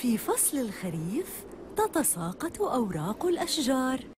في فصل الخريف تتساقط أوراق الأشجار.